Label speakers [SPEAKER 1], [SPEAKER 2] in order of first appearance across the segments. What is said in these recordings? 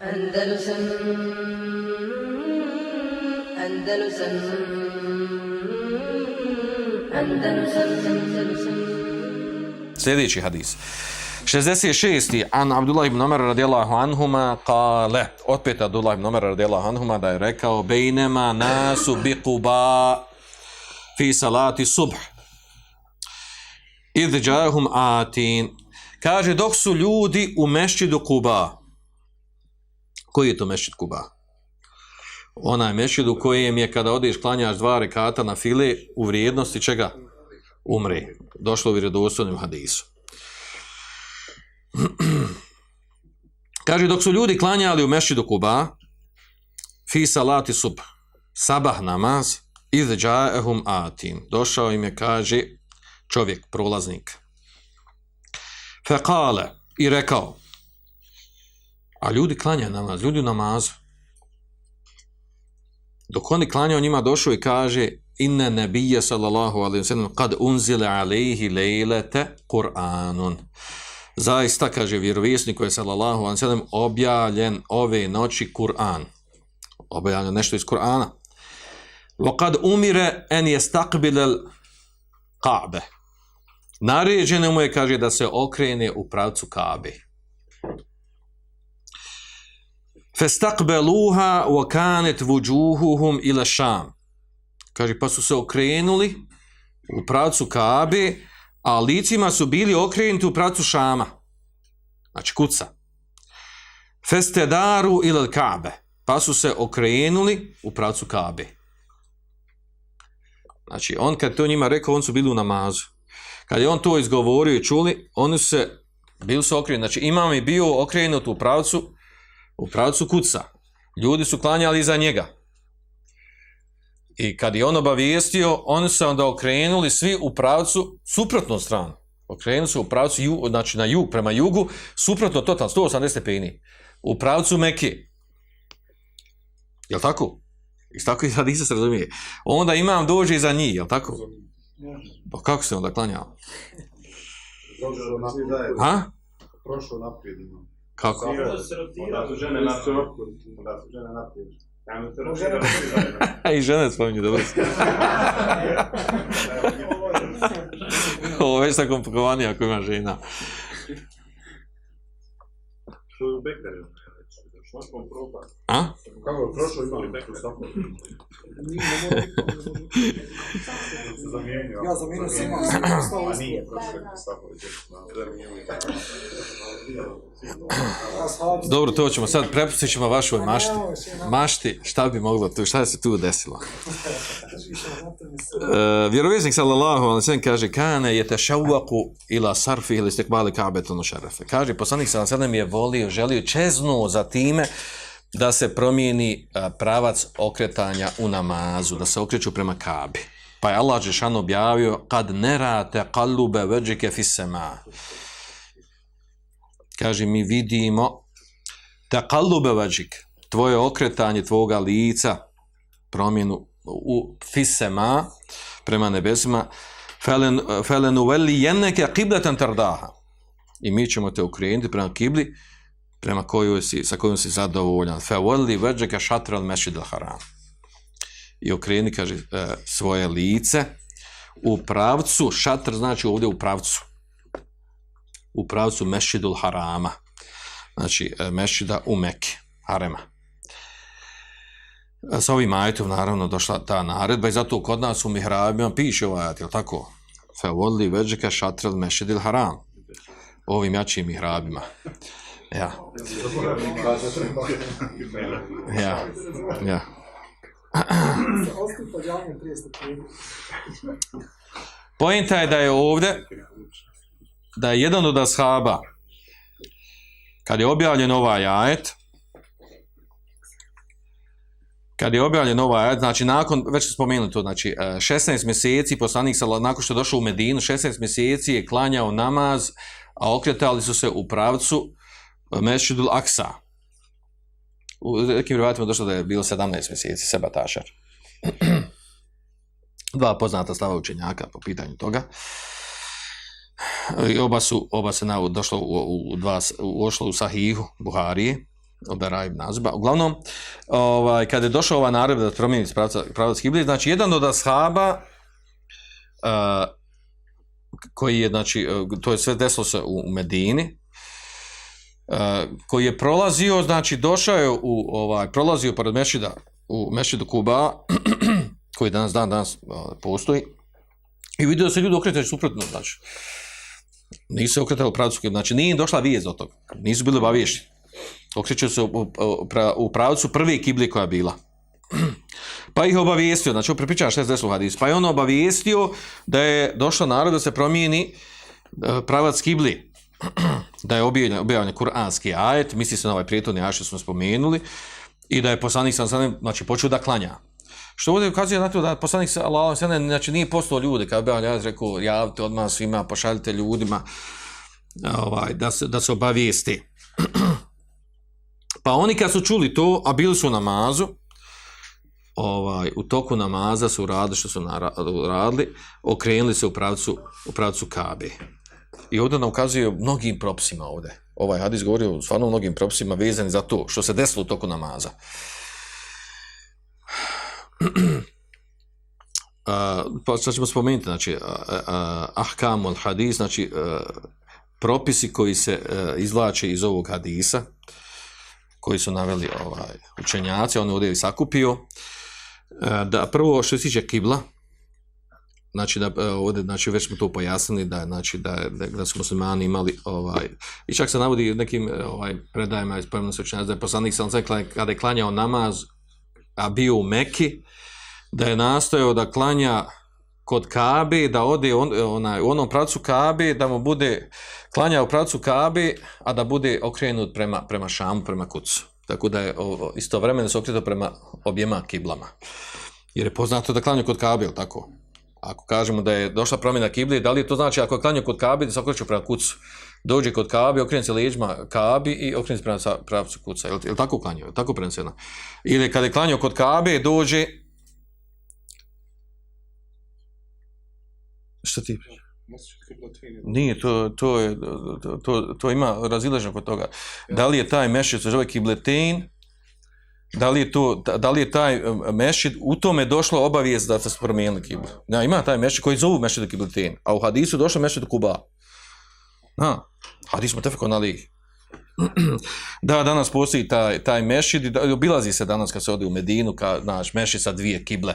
[SPEAKER 1] Andalusam Andalusam Andalusam Andalusam
[SPEAKER 2] Sljedeći hadis. 66. An Abdullah ibn Umar radijallahu anhuma kale, opet Abdullah ibn Umar radijallahu anhuma da je rekao bejnema nasu bi kuba fi salati subh idh jahum atin kaže dok su ljudi u mešćidu Kuba koji je to mešćid Kuba? onaj mešćid u kojem je kada odeš klanjaš dva rekata na file u vrijednosti čega umre došlo u vjerodostojnom hadisu Kaže, dok su ljudi klanjali u mešćidu Kuba, fi salati sub, sabah namaz, iz džaehum atin. Došao im je, kaže, čovjek, prolaznik. Fekale, i rekao, A ljudi klanjaju namaz, ljudi u namazu. Dok oni klanjaju, njima došao i kaže inne nabiyya sallallahu alaihi wa sallam kad unzile alaihi lejlete Kur'anun. Zaista, kaže vjerovjesnik koji je sallallahu alaihi wa sallam objavljen ove noći Kur'an. Objavljen nešto iz Kur'ana. Wa kad umire en je stakbilel Ka'be. Naređeno mu je, kaže, da se okrene u pravcu Ka'be. Festaqbaluha wa kanet vujuhuhum ila Sham. Kaže pa su se okrenuli u pravcu Kabe, a licima su bili okrenuti u pravcu Šama. Znači kuca. Festedaru ila Kabe. Pa su se okrenuli u pravcu Kabe. Znači, on kad to njima rekao, on su bili u namazu. Kad je on to izgovorio i čuli, oni su se, bili su okrenuti. Znači, imam je bio okrenut u pravcu u pravcu kuca. Ljudi su klanjali za njega. I kad je on obavijestio, oni su onda okrenuli svi u pravcu suprotnu stranu. Okrenuli su u pravcu, ju, znači na jug, prema jugu, suprotno totalno, 180 stepeni. U pravcu Mekke. Je li tako? I tako i sad se razumije. Onda imam dođe za njih, je li tako? Pa kako se onda klanjao? Ha?
[SPEAKER 3] Prošao naprijed imam.
[SPEAKER 2] Kako?
[SPEAKER 3] Da su žene naprijed. Da su žene naprijed.
[SPEAKER 2] I žene spominju, dobro. Ovo već sa komplikovanije ako ima žena.
[SPEAKER 3] Što je u Bekaru?
[SPEAKER 2] A?
[SPEAKER 3] Kako je prošao imali Bekaru samo?
[SPEAKER 4] Ja zamijenio sam imam
[SPEAKER 3] A nije Stafović.
[SPEAKER 2] Dobro, to ćemo sad, prepustit ćemo vašoj mašti. Mašti, šta bi moglo tu, šta se tu desilo? Uh, vjerovjesnik sallallahu alaihi sallam kaže kane je tešavaku ila sarfi ili stekbali kabetonu šarafe. Kaže, poslanik sallallahu alaihi sallam je volio, želio čeznu za time da se promijeni pravac okretanja u namazu, da se okreću prema kabi. Pa je Allah Žešan objavio kad nerate kalube veđike fisema. Kaže, mi vidimo takallube veđike, tvoje okretanje tvoga lica, promjenu u fisema, prema nebesima, felen, felen uveli jenneke kibleten tardaha. I mi ćemo te ukrenuti prema kibli, prema kojoj si, sa kojom si zadovoljan. Fe uveli veđeke šatral mešid al haram. I okreni, kaže, e, svoje lice u pravcu, šatr znači ovdje u pravcu, u pravcu mešidul harama. Znači, e, mešida u Mekke, harema. E, sa ovim ajetom, naravno, došla ta naredba i zato kod nas u mihrabima piše ovaj ajet, jel tako? Fe vodli veđeka šatrel mešidil haram. Ovim jačim mihrabima. Ja. Ja. Ja.
[SPEAKER 4] Poenta.
[SPEAKER 2] Pojenta je da je ovdje da je jedan od ashaba kad je objavljen ovaj ajet kad je objavljen ovaj ajet, znači nakon, već smo spomenuli to, znači e, 16 mjeseci poslanik sa nakon što je došao u Medinu, 16 mjeseci je klanjao namaz, a okretali su se u pravcu Eh, Mešidul Aksa. U nekim rivajatima došlo da je bilo 17 mjeseci, Sebatašar. Dva poznata slava učenjaka po pitanju toga. I oba su, oba se navod došlo u, u, u dva, ušlo u Sahihu, Buharije, od Bara ibn Azba. Uglavnom, ovaj, kada je došao ova naredba da promijeni pravac kibli, znači jedan od ashaba uh, koji je, znači, eh, to je sve desilo se u, Medini, koji je prolazio, znači, došao je u, ovaj, prolazio pored Mešida, u Mešidu Kuba, koji danas dan danas postoji, i vidio se ljudi okretaju suprotno, znači, nisu se okretali u pravcu, znači nije došla vijest od toga, nisu bili obaviješti. Okreću se u, u, u pravcu prve kibli koja je bila. Pa ih obavijestio, znači prepričavam šta je desilo u hadisu, pa je on obavijestio da je došla narod da se promijeni e, pravac kibli, da je objavljen, objavljen kuranski ajet, misli se na ovaj prijetovni ajet što smo spomenuli, i da je poslanik sa sanem, znači počeo da klanja. Što ovdje ukazuje na to da poslanik sa Allah, znači nije postao ljude, kada bi ja rekao, javite odmah svima, pošaljite ljudima, ovaj, da, se, da se obavijesti. pa oni kad su čuli to, a bili su u namazu, ovaj, u toku namaza su radili što su radili, okrenuli se u pravcu, u pravcu Kabe. I ovdje nam ukazuje mnogim propisima ovdje. Ovaj hadis govori o stvarno mnogim propisima vezani za to što se desilo u toku namaza. a, pa sad ćemo spomenuti, znači, ahkam al hadis, znači, a, propisi koji se a, izvlače iz ovog hadisa, koji su naveli ovaj, učenjaci, on je ovdje sakupio, a, da prvo što se tiče kibla, znači da e, ovdje znači već smo to pojasnili da znači da da, da su muslimani imali ovaj i čak se navodi nekim e, ovaj predajama iz prvnog učenja da je poslanik sam rekla kada je klanjao namaz a bio u Mekki da je nastojao da klanja kod Kabe, da ode on, e, onaj, u onom pravcu Kabe, da mu bude klanja u pravcu Kabe, a da bude okrenut prema, prema Šamu, prema Kucu. Tako da je istovremeno se okrenuo prema objema kiblama. Jer je poznato da klanja kod Kabe, tako? Ako kažemo da je došla promjena kibli, da li to znači ako je klanja kod Kabe, da se okreće prema Kucu? Dođe kod Kabe, okrene se leđima Kabi i okrene se prema pravcu Kuca. Je li, je li tako klanio? Je li tako preneseno? Ili kada je klanio kod Kabe, dođe Šta ti? Nije, to, to, je, to, to, to ima raziležno kod toga. Da li je taj mešid, zove kibletin, da li je, to, da li je taj mešid, u tome došlo obavijest da se promijenili kiblu. Ja, ima taj mešid koji zovu mešid kibletin, a u hadisu došlo mešid kuba. Ha, hadis mu tefeko nali. Da, danas postoji taj, taj mešid, obilazi se danas kad se odi u Medinu, ka, naš mešid sa dvije kible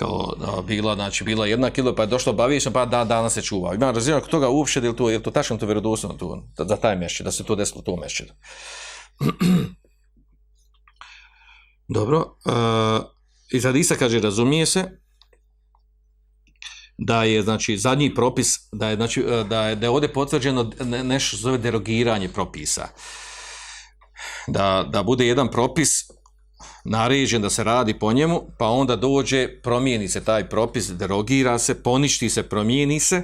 [SPEAKER 2] kao da, bila, znači bila jedna kilo, pa je došlo bavišno, pa da, danas se čuva. Ima razina kod toga uopšte, je to, je to tačno to vjerodosno, to, da, za taj mešid, da se to desilo to mešćid. Dobro, e, uh, iz Hadisa kaže, razumije se, da je znači zadnji propis da je znači e, da je da je ovdje potvrđeno nešto zove derogiranje propisa. Da da bude jedan propis naređen da se radi po njemu, pa onda dođe, promijeni se taj propis, derogira se, poništi se, promijeni se,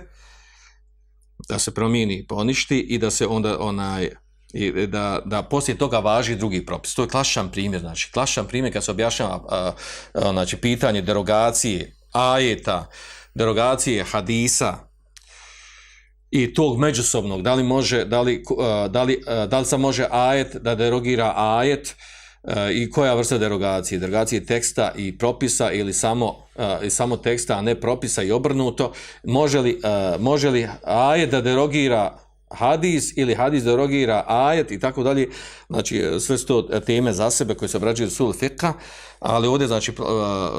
[SPEAKER 2] da se promijeni, poništi i da se onda onaj, i e, da, da poslije toga važi drugi propis. To je klasičan primjer, znači klasičan primjer kad se objašnjava a, a, znači, pitanje derogacije ajeta, derogacije hadisa i tog međusobnog, da li može, da li, a, da li, a, da li se može ajet da derogira ajet, i koja vrsta derogacije? Derogacije teksta i propisa ili samo, i samo teksta, a ne propisa i obrnuto. Može li, može li ajet da derogira hadis ili hadis derogira ajet i tako dalje. Znači, e, sve su to e, teme za sebe koje se obrađuju sul fiqa, ali ovdje znači, e,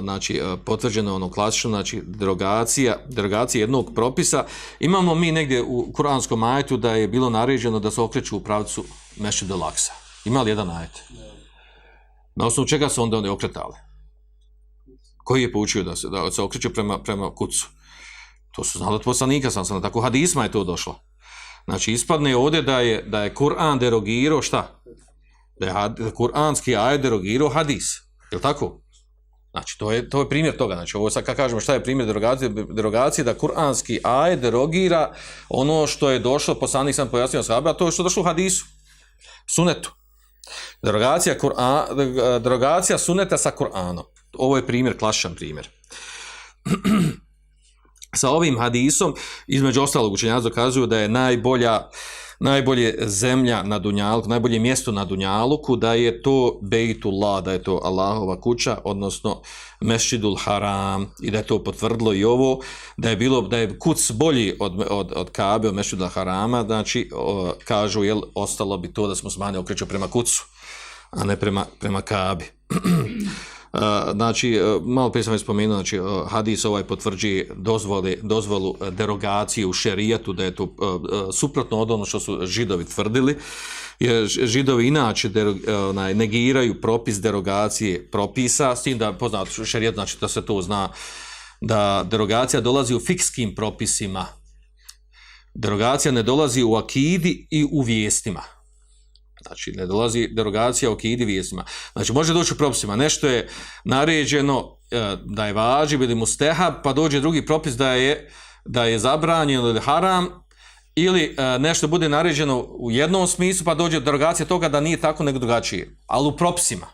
[SPEAKER 2] znači, potvrđeno ono klasično, znači derogacija, derogacija jednog propisa. Imamo mi negdje u kuranskom ajetu da je bilo naređeno da se okreću u pravcu mešću laksa. Ima li jedan ajet? Na osnovu čega su onda oni okretali? Koji je poučio da se, da se okreću prema, prema kucu? To su znali od poslanika, sam sam tako hadisma je to došlo. Znači, ispadne ovdje da je, da je Kur'an derogirao šta? Da je had, Kur'anski ajed derogirao hadis. Je tako? Znači, to je, to je primjer toga. Znači, ovo sad kad kažemo šta je primjer derogacije, derogacije da Kur'anski ajed derogira ono što je došlo, poslanik sam pojasnio sahabe, a to je što je došlo u hadisu. Sunetu. Derogacija, Kur'an, derogacija suneta sa Kur'anom. Ovo je primjer, klasičan primjer. sa ovim hadisom, između ostalog učenjaci dokazuju da je najbolja, najbolje zemlja na Dunjaluku, najbolje mjesto na Dunjaluku, da je to Bejtullah, da je to Allahova kuća, odnosno Mešidul Haram, i da je to potvrdilo i ovo, da je bilo, da je kuc bolji od, od, od Kabe, od Mešidul Harama, znači, o, kažu, jel, ostalo bi to da smo smanje okreću prema kucu, a ne prema, prema Kabi. Znači, e, malo prije sam već spomenuo, znači, e, hadis ovaj potvrđi dozvole, dozvolu e, derogacije u šerijatu, da je to suprotno od ono što su židovi tvrdili, jer židovi inače derog, onaj, negiraju propis derogacije propisa, s tim da poznat šerijat, znači da se to zna, da derogacija dolazi u fikskim propisima. Derogacija ne dolazi u akidi i u vijestima. Znači, ne dolazi derogacija o kidi vijestima. Znači, može doći u propisima. Nešto je naređeno e, da je važi ili mustehab, pa dođe drugi propis da je, da je zabranjeno ili haram, ili e, nešto bude naređeno u jednom smislu, pa dođe derogacija toga da nije tako nego drugačije. Ali u propisima.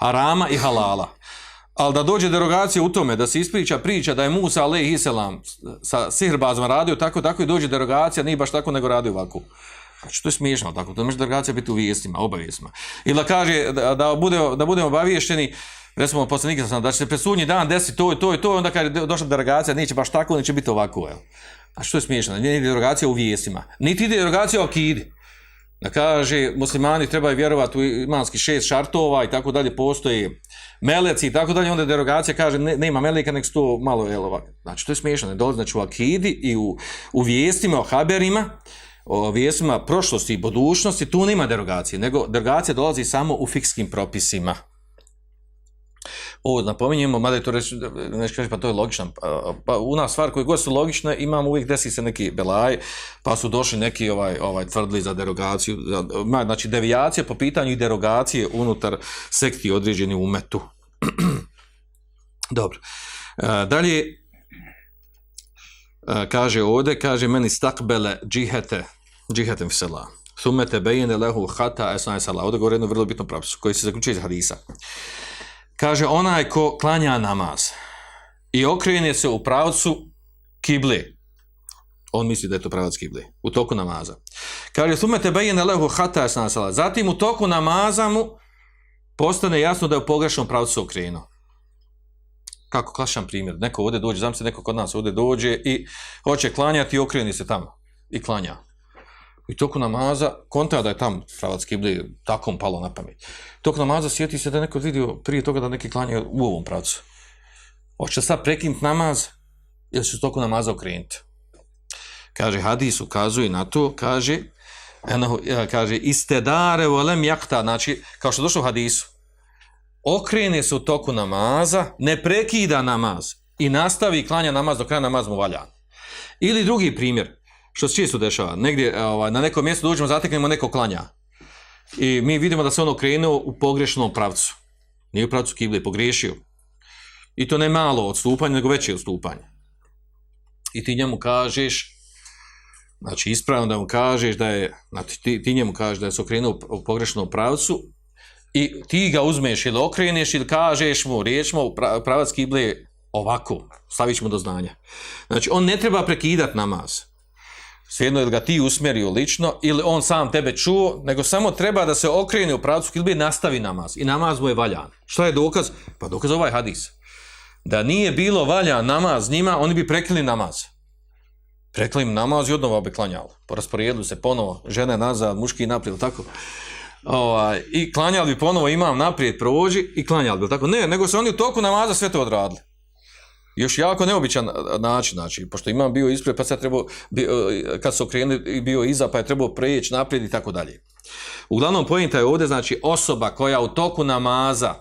[SPEAKER 2] Harama i halala. Ali da dođe derogacija u tome, da se ispriča priča da je Musa alaihi selam sa sihrbazom radio tako, tako i dođe derogacija, nije baš tako nego radio ovako. Znači, to je smiješno, tako, to može delegacija biti u vijestima, obavijestima. Ili da kaže, da, da, bude, da budemo obaviješteni, recimo, poslanika sam, da će se presudnji dan desiti to i to i to, onda kad je došla delegacija, neće baš tako, neće biti ovako, jel? Znači, A što je smiješno, nije delegacija u vijestima. Niti ide delegacija o akidi. Da kaže, muslimani trebaju vjerovati u imanski šest šartova i tako dalje, postoji meleci i tako dalje, onda derogacija kaže, ne, nema meleka, nek to malo, jel, ovako. Znači, to je smiješno, ne dolazi, znači, u akidi i u, u vijestima, o haberima, o vijestima prošlosti i budućnosti, tu nema derogacije, nego derogacija dolazi samo u fikskim propisima. Ovo napominjemo, mada je to reći, nešto reći, pa to je logično. Pa, pa u nas stvar koje god su logične, imamo uvijek desi se neki belaj, pa su došli neki ovaj ovaj tvrdli za derogaciju, za, znači devijacija po pitanju i derogacije unutar sekti određeni umetu. Dobro. E, dalje, E, kaže ovdje, kaže meni stakbele džihete, džihetem fisela. Sumete bejene lehu hata esnaj sala. Ovdje govori jednu vrlo bitnu pravicu, koji se zaključuje iz hadisa. Kaže, onaj ko klanja namaz i okrene se u pravcu kibli, on misli da je to pravac kibli, u toku namaza. Kaže, sumete bejene lehu hata esnaj sala. Zatim u toku namaza mu postane jasno da je u pogrešnom pravcu okrenuo kako klašan primjer, neko ovdje dođe, znam se neko kod nas ovdje dođe i hoće klanjati i okreni se tamo i klanja. I toku namaza, konta da je tam pravac kibli, tako mu palo na pamet. Toku namaza sjeti se da neko vidio prije toga da neki klanja u ovom pravcu. Hoće sad prekinuti namaz ili će toku namaza okrenuti. Kaže, hadis ukazuje na to, kaže, eno, e, kaže, istedare volem jakta, znači, kao što došlo u hadisu, okrene se u toku namaza, ne prekida namaz i nastavi i klanja namaz do kraja namaz mu valja. Ili drugi primjer, što se često dešava, negdje e, ovaj, na nekom mjestu dođemo, zateknemo neko klanja i mi vidimo da se on okrenuo u pogrešnom pravcu. Nije u pravcu kible, pogriješio. I to ne malo odstupanje, nego veće odstupanje. I ti njemu kažeš, znači ispravno da mu kažeš da je, znači ti, ti njemu kažeš da je se okrenuo u pogrešnom pravcu, i ti ga uzmeš ili okreneš ili kažeš mu, riječ mu pravac kible ovako, stavit ćemo do znanja. Znači, on ne treba prekidat namaz. Svijedno ili ga ti usmjerio lično ili on sam tebe čuo, nego samo treba da se okrene u pravcu kilbe i nastavi namaz. I namaz mu je valjan. Šta je dokaz? Pa dokaz ovaj hadis. Da nije bilo valjan namaz njima, oni bi prekrili namaz. Prekli im namaz i odnova bi klanjali. Porasporijedili se ponovo, žene nazad, muški naprijed, tako ovaj, i klanjali bi ponovo imam naprijed prođi i klanjali bi, tako? Ne, nego se oni u toku namaza sve to odradili. Još jako neobičan e, način, znači, pošto imam bio ispred, pa sad trebao, e, kad su okrenuli, bio iza, pa je trebao preći naprijed i tako dalje. Uglavnom, pojenta je ovdje, znači, osoba koja u toku namaza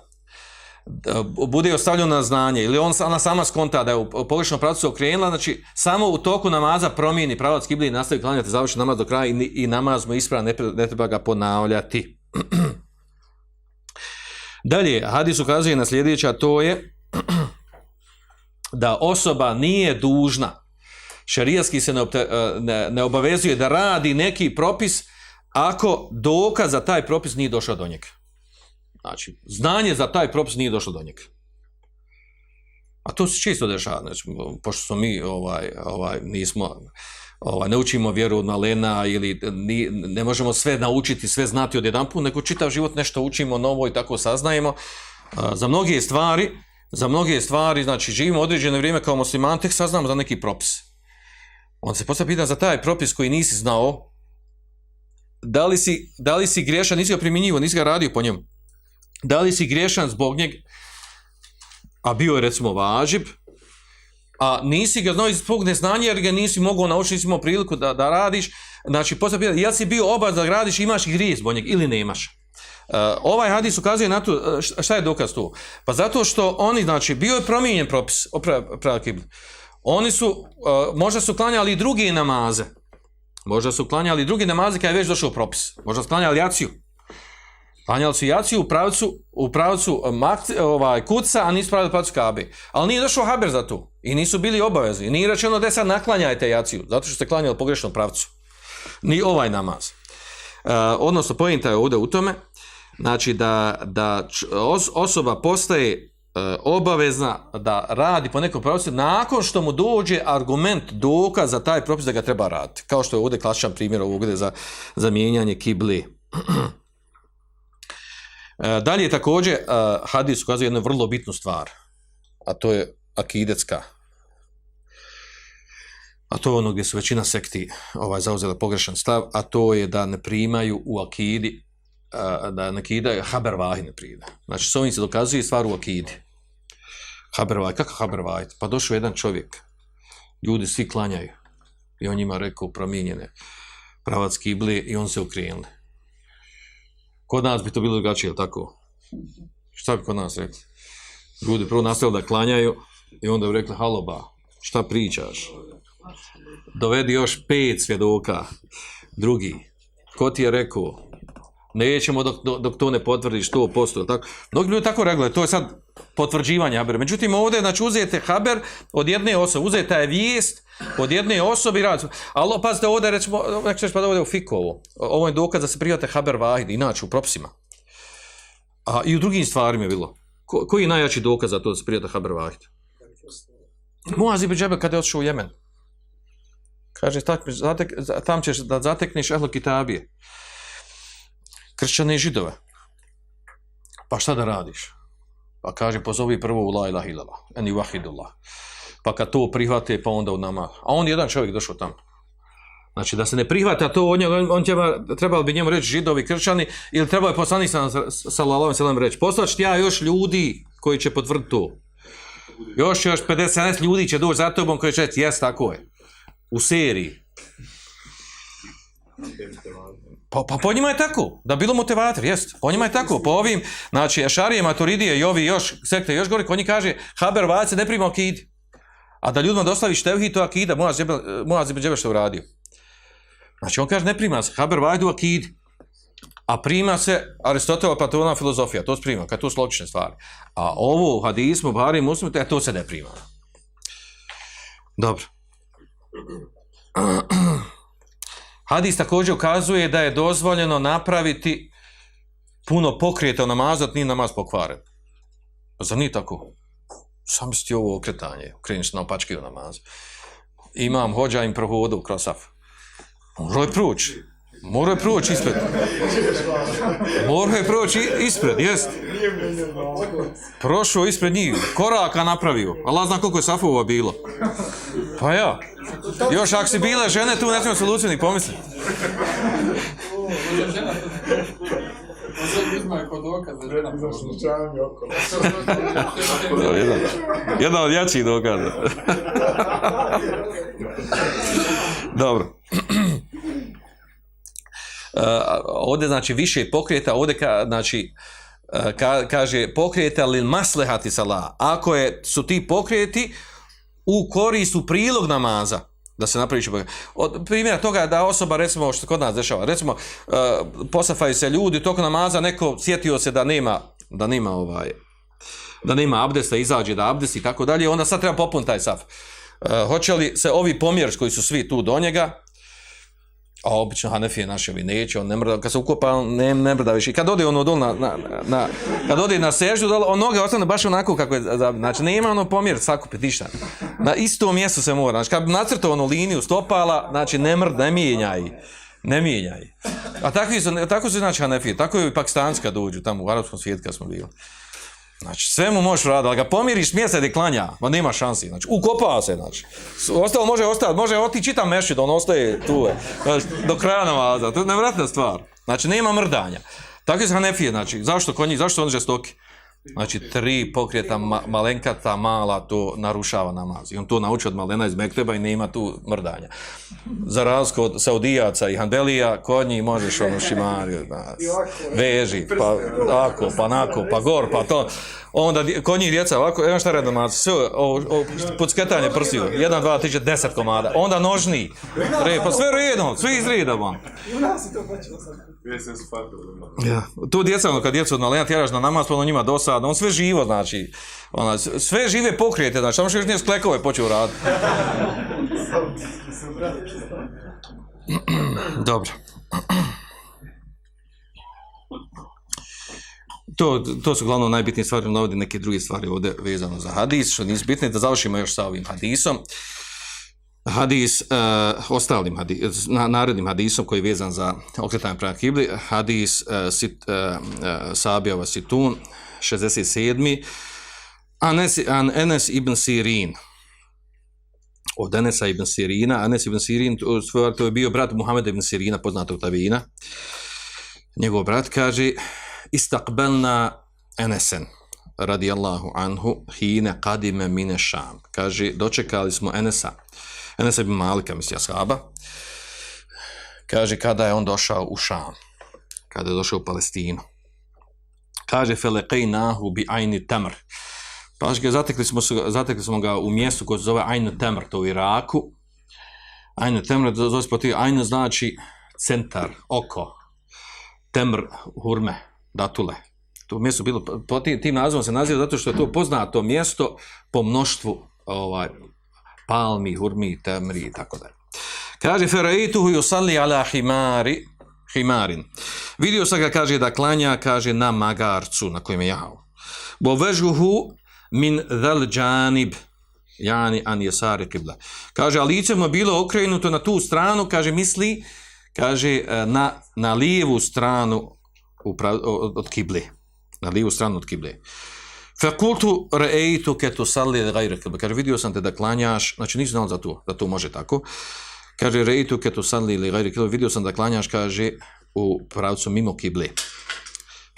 [SPEAKER 2] bude ostavljena na znanje ili on, ona sama skonta da je u pogrešnom pravcu okrenula, znači samo u toku namaza promijeni pravac kibli i nastavi klanjati, završi namaz do kraja i, i namaz mu ispravan, ne, ne treba ga ponavljati. Dalje, hadis ukazuje na sljedeća, to je da osoba nije dužna, šarijatski se ne, ne, ne obavezuje da radi neki propis ako dokaz za taj propis nije došao do njega. Znači, znanje za taj propis nije došlo do njega. A to se često dešava, znači, pošto smo mi, ovaj, ovaj, nismo, ovaj, ne učimo vjeru od malena ili ni, ne možemo sve naučiti, sve znati od jedan put, nego čitav život nešto učimo novo i tako saznajemo. A, za mnoge stvari, za mnoge stvari, znači živimo određeno vrijeme kao musliman, tek saznamo za neki propis. On se postavlja pitan za taj propis koji nisi znao, da li si, da li si griješan, nisi ga primjenjivo, nisi ga radio po njemu. Da li si griješan zbog njeg, a bio je recimo važib, a nisi ga znao iz neznanja jer ga nisi mogao naučiti, nisi imao priliku da, da radiš, znači postavlja pitanje, jel si bio obaz da radiš, imaš i grije zbog njeg ili nemaš? Uh, ovaj hadis ukazuje na to, e, šta je dokaz tu? Pa zato što oni, znači, bio je promijenjen propis, opravljaki. Oni su, uh, možda su klanjali druge namaze, možda su klanjali druge namaze kada je već došao propis, možda su klanjali jaciju, klanjali su jaci u pravcu, u pravcu eh, mak, eh, ovaj, kuca, a nisu pravili pravcu kabe. Ali nije došao haber za to i nisu bili obavezni. Nije rečeno da sad naklanjajte jaciju, zato što ste klanjali pogrešnom pravcu. Ni ovaj namaz. E, odnosno, pojenta je ovdje u tome, znači da, da os, osoba postaje e, obavezna da radi po nekom pravcu nakon što mu dođe argument dokaz za taj propis da ga treba raditi. Kao što je ovdje klasičan primjer ovdje za, za mijenjanje kibli. E, dalje također e, hadis ukazuje jednu vrlo bitnu stvar, a to je akidetska. A to je ono gdje su većina sekti ovaj, zauzela pogrešan stav, a to je da ne primaju u akidi e, da nakida haber vahi ne pride. Znači, s ovim se dokazuje stvar u akidi. Haber vahi, kako haber vahi? Pa došao jedan čovjek, ljudi svi klanjaju i on njima rekao promijenjene pravac kibli i on se ukrenuli. Kod nas bi to bilo drugačije, tako? Šta bi kod nas rekli? Ljudi prvo nastavili da klanjaju i onda bi rekli, halo ba, šta pričaš? Dovedi još pet svjedoka, drugi. Ko ti je rekao? Nećemo dok, dok, dok to ne potvrdiš 100%. Tako. Mnogi ljudi tako regle, to je sad potvrđivanje Haber. Međutim, ovdje, znači, uzete Haber od jedne osobe, uzeta je vijest od jedne osobe i radi. Ali, pazite, ovdje, recimo, nek ćeš pa da ovdje u Fikovo. Ovo je dokaz da se prijate Haber Vahid, inače u propisima. A i u drugim stvarima je bilo. Ko, koji je najjači dokaz za to da se prijate Haber Vahid? Muaz ibn Džebe kada je otišao u Jemen. Kaže, tak, zatek, tam ćeš da zatekneš ehlo kitabije kršćane i židove. Pa šta da radiš? Pa kaže, pozovi prvo u la ilah ilala, eni vahidullah. Pa kad to prihvate, pa onda u nama. A on jedan čovjek došao tamo. Znači, da se ne prihvata to, on, on treba, trebalo bi njemu reći židovi, kršćani, ili trebao je poslanik sa, sa lalavim selam reći, poslaći ja još ljudi koji će potvrditi to. Još još 50 ljudi će doći za tobom koji će reći, jes, tako je. U seriji. Pa, pa po njima je tako, da bilo motivator, jest. Po njima je tako, po ovim, znači, Ešarije, Maturidije i ovi još, sekte još gore, njih kaže, Haber Vace ne prima akid. A da ljudima dostaviš tevhi, to akida, Muaz ibn Džebe što uradio. Znači, on kaže, ne prima se, Haber Vajdu akid. A prima se Aristotela patrona filozofija, to se prima, kad to su logične stvari. A ovo u hadismu, bari muslimu, e, to se ne prima. Dobro. Hadis također ukazuje da je dozvoljeno napraviti puno pokrijeta u namazu, da nije namaz pokvaren. Zar nije tako? Sam si ti ovo okretanje, okreniš na opački u namazu. Imam hođa im prohodu u krosaf. Moro je proći. Moro je proći ispred. Moro je proći ispred, jest. Prošao ispred njih, koraka napravio. Allah zna koliko je safova bilo. Pa ja. Još ako si bile žene, tu ne smijemo se luci ni pomisliti. jedan, jedan od jačih dokaza. Dobro. Uh, ovdje znači više pokrijeta, ovdje ka, znači uh, ka, kaže pokrijeta li maslehati salah. Ako je, su ti pokrijeti u koristu prilog namaza, da se napravi što Od primjera toga da osoba, recimo, što kod nas dešava, recimo, uh, posafaju se ljudi, toko namaza, neko sjetio se da nema, da nema ovaj, da nema abdesta, izađe da abdesti i tako dalje, onda sad treba popun taj saf. Uh, hoće li se ovi pomjerš koji su svi tu do njega, A obično Hanefije naše ovi neće, on ne mrda, kad se ukopa, on ne, ne mrda više. I kad ode ono dol na, na, na, kad ode na seždu dol, on noge ostane baš onako kako je, znači nema ono pomjer sakupiti ništa. Na istom mjestu se mora, znači kad bi ono liniju stopala, znači ne mrda, ne mijenjaj. Ne mijenjaj. A takvi su, tako su znači Hanefije, tako je i pakistanska dođu tamo u arapskom svijetu kad smo bili. Znači, sve mu možeš raditi, ali ga pomiriš mjesec gdje klanja, ma nema šansi, znači, ukopava se, znači. Ostalo može ostati, može otići čitam mešit, on ostaje tu, e, znači, do kraja namaza, to je nevratna stvar. Znači, nema mrdanja. Tako je sa Hanefije, znači, zašto kod njih, zašto su oni žestoki? Znači, tri pokreta ma, malenkata, mala, to narušava namaz. I on to nauči od malena iz Mekteba i nema tu mrdanja. Za razliku od Saudijaca i Hanbelija, kod njih možeš ono šimariju, znači, veži, pa tako, pa nako, pa gor, pa to. Onda kod njih djeca ovako, evo šta redno namaz, sve, ovo, o, podskretanje prstiju, jedan, dva, tri, deset komada, onda nožni, re, pa sve redno, sve iz reda vam.
[SPEAKER 4] I u nas je to počelo sad.
[SPEAKER 2] Ja. To djeca, ono, kad djecu od malena tjeraš na namaz, pa ono njima dosadno, on sve živo, znači, ona, sve žive pokrijete, znači, samo što još nije sklekove počeo raditi. Dobro. To, to su glavno najbitnije stvari, navodi neke druge stvari ovdje vezano za hadis, što nisu bitne, da završimo još sa ovim hadisom. Hadis, uh, ostalim hadis, na, narednim hadisom koji je vezan za okretanje prema kibli, hadis uh, sit, eh, uh, uh, Sabijava Situn, 67. Anes, an Enes ibn Sirin, od Enesa ibn Sirina, Enes ibn Sirin, to, to je bio brat Muhammed ibn Sirina, poznatog tabina. Njegov brat kaže, istakbelna Enesen, radijallahu anhu, hine kadime mine šam. Kaže, dočekali smo Enesa, Enes ibn Malika, misli ashaba, kaže, kada je on došao u Šam, kada je došao u Palestinu. Kaže, felekejnahu bi ajni tamr. Pa ga zatekli smo, zatekli smo ga u mjestu koje se zove Ajnu Temr, to u Iraku. Ajnu Temr, zove se po ti, znači centar, oko, Temr, hurme, datule. To mjesto bilo, po tim, tim nazivom se naziva zato što je to poznato mjesto po mnoštvu ovaj, palmi, hurmi, temri i tako dalje. Kaže, Feraituhu yusalli ala himari, himarin. Vidio sam ga, kaže, da klanja, kaže, na magarcu na kojem je jahao. Bo vežuhu min dhal džanib, jani an jesari kibla. Kaže, a lice mu bilo okrenuto na tu stranu, kaže, misli, kaže, e, na, na lijevu stranu upra, od, od kibli. Na lijevu stranu od kibli. Fakultu re'eitu ke tu salli gajre. Kaže, vidio sam te da klanjaš, znači nisu znali za to, da to može tako. Kaže, re'eitu ke tu salli li gajre. Vidio sam da klanjaš, kaže, u pravcu mimo kibli.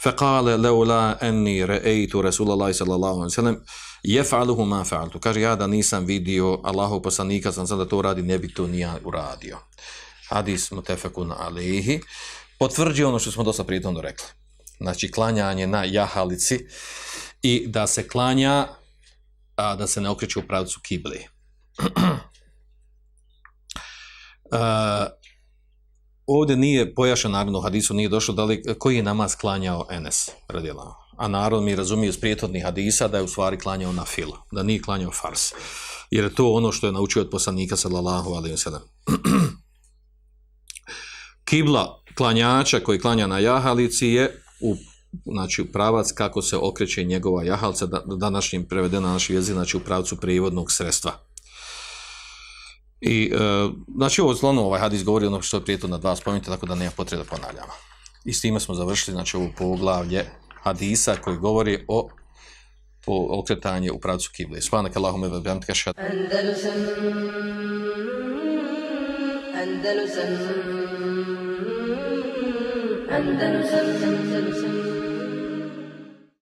[SPEAKER 2] Fakale leula enni re'eitu Rasulallah sallallahu alaihi sallam jef'aluhu ma fa'altu. Kaže, ja da nisam vidio Allahov poslanika, sam sam da to radi, ne bi to nija uradio. Hadis mutefekun alihi. Potvrđi ono što smo dosta prije tom rekli. Znači, klanjanje na jahalici, uh, i da se klanja a da se ne okreće u pravcu kibli uh, ovdje nije pojašen naravno u hadisu nije došlo da li, koji je namaz klanjao Enes radila. A narod mi razumije iz prijetodnih hadisa da je u stvari klanjao na filu, da nije klanjao fars. Jer je to ono što je naučio od poslanika sallallahu alaihi wa sallam. Kibla klanjača koji klanja na jahalici je u znači u pravac kako se okreće njegova jahalca da, današnjim prevedeno na naš jezik znači u pravcu prijevodnog sredstva. I, e, znači, ovo zlono, ovaj hadis govori ono što je prijetno na dva spomenuti, tako da nema potrebe da ponavljamo. I s time smo završili, znači, ovo poglavlje hadisa koji govori o o okretanje u pravcu kible. Subhanak Allahume ve bihamdika ashhadu
[SPEAKER 1] Andalusam Andalusam Andalusam Andalusam